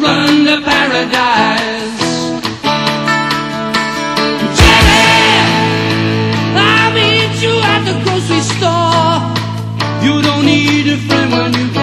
run to paradise. Jenny. I'll meet you at the grocery store. You don't need a friend when you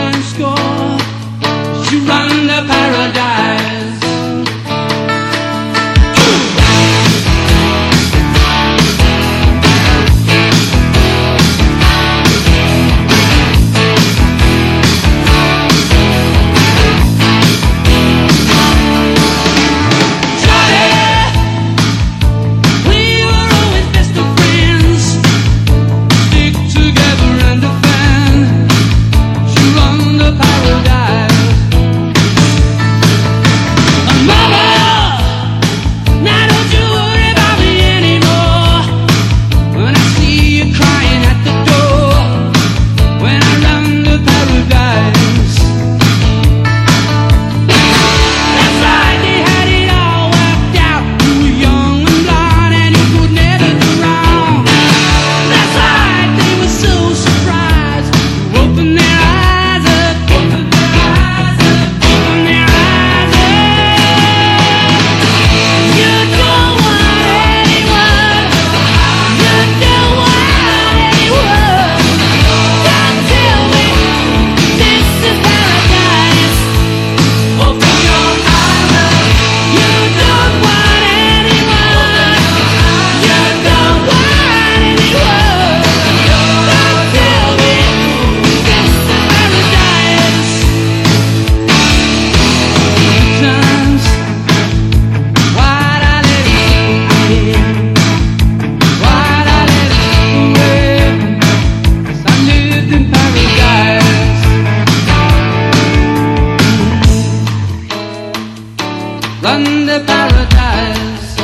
Run to paradise.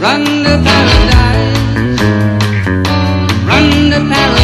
Run to paradise. Run to paradise.